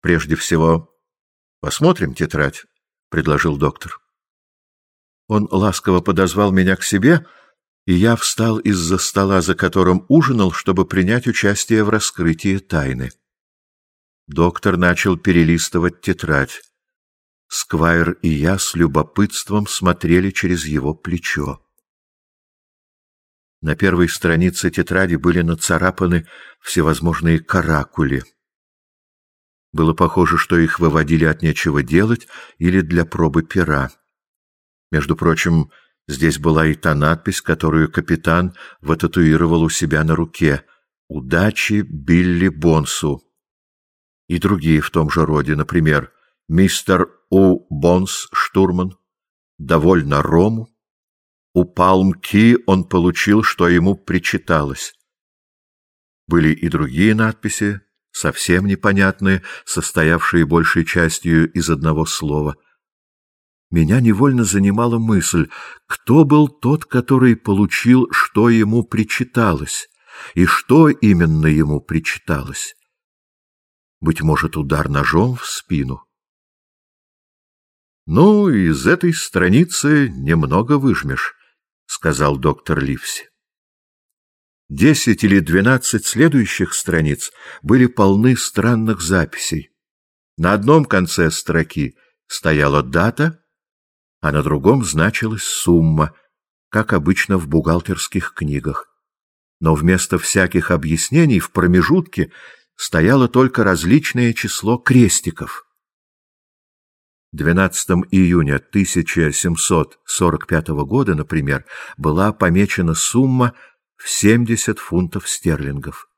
— Прежде всего, посмотрим тетрадь, — предложил доктор. Он ласково подозвал меня к себе, и я встал из-за стола, за которым ужинал, чтобы принять участие в раскрытии тайны. Доктор начал перелистывать тетрадь. Сквайр и я с любопытством смотрели через его плечо. На первой странице тетради были нацарапаны всевозможные каракули. Было похоже, что их выводили от нечего делать или для пробы пера. Между прочим, здесь была и та надпись, которую капитан вататуировал у себя на руке «Удачи Билли Бонсу» и другие в том же роде, например, «Мистер У. Бонс, штурман, довольно рому». У Палмки он получил, что ему причиталось. Были и другие надписи, совсем непонятные, состоявшие большей частью из одного слова. Меня невольно занимала мысль, кто был тот, который получил, что ему причиталось, и что именно ему причиталось. Быть может, удар ножом в спину? Ну, из этой страницы немного выжмешь, — сказал доктор Ливси. Десять или двенадцать следующих страниц были полны странных записей. На одном конце строки стояла дата, а на другом значилась сумма, как обычно в бухгалтерских книгах. Но вместо всяких объяснений в промежутке стояло только различное число крестиков. 12 июня 1745 года, например, была помечена сумма в 70 фунтов стерлингов.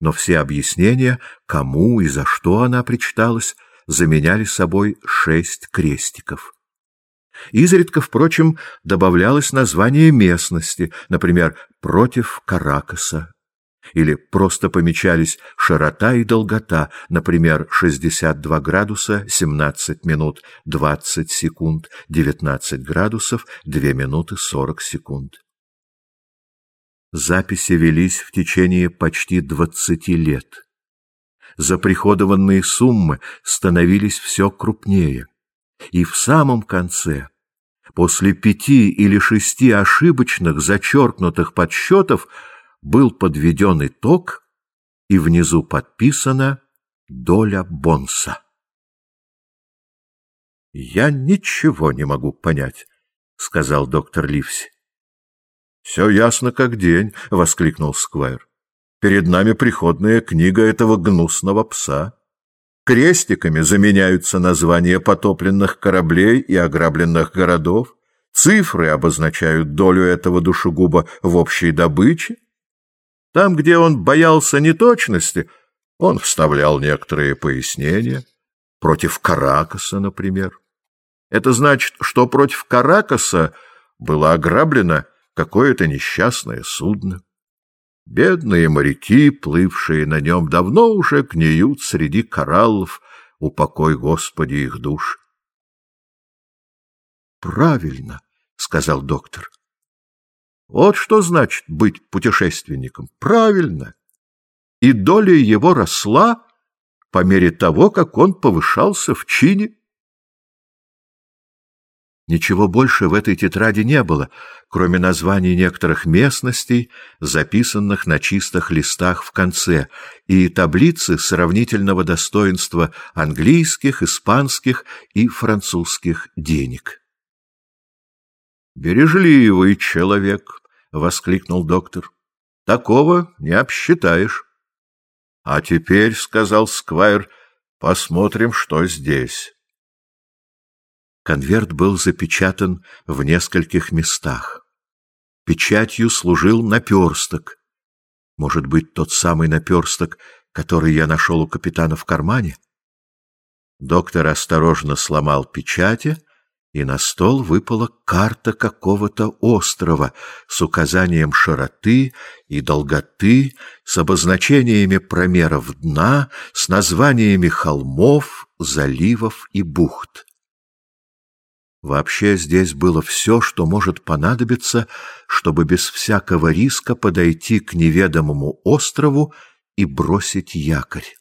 Но все объяснения, кому и за что она причиталась, заменяли собой шесть крестиков. Изредка, впрочем, добавлялось название местности, например, «против Каракаса», или просто помечались широта и долгота, например, 62 градуса 17 минут 20 секунд, 19 градусов 2 минуты 40 секунд. Записи велись в течение почти двадцати лет. Заприходованные суммы становились все крупнее. И в самом конце, после пяти или шести ошибочных зачеркнутых подсчетов, был подведен итог, и внизу подписана доля Бонса. «Я ничего не могу понять», — сказал доктор Ливси. «Все ясно как день», — воскликнул Сквайр. «Перед нами приходная книга этого гнусного пса. Крестиками заменяются названия потопленных кораблей и ограбленных городов. Цифры обозначают долю этого душегуба в общей добыче. Там, где он боялся неточности, он вставлял некоторые пояснения. Против Каракаса, например. Это значит, что против Каракаса было ограблено какое-то несчастное судно. Бедные моряки, плывшие на нем, давно уже гниют среди кораллов, упокой, Господи, их душ. — Правильно, — сказал доктор. — Вот что значит быть путешественником. Правильно. И доля его росла по мере того, как он повышался в чине. Ничего больше в этой тетради не было, кроме названий некоторых местностей, записанных на чистых листах в конце, и таблицы сравнительного достоинства английских, испанских и французских денег. «Бережливый человек!» — воскликнул доктор. «Такого не обсчитаешь». «А теперь, — сказал Сквайр, — посмотрим, что здесь». Конверт был запечатан в нескольких местах. Печатью служил наперсток. Может быть, тот самый наперсток, который я нашел у капитана в кармане? Доктор осторожно сломал печати, и на стол выпала карта какого-то острова с указанием широты и долготы, с обозначениями промеров дна, с названиями холмов, заливов и бухт. Вообще здесь было все, что может понадобиться, чтобы без всякого риска подойти к неведомому острову и бросить якорь.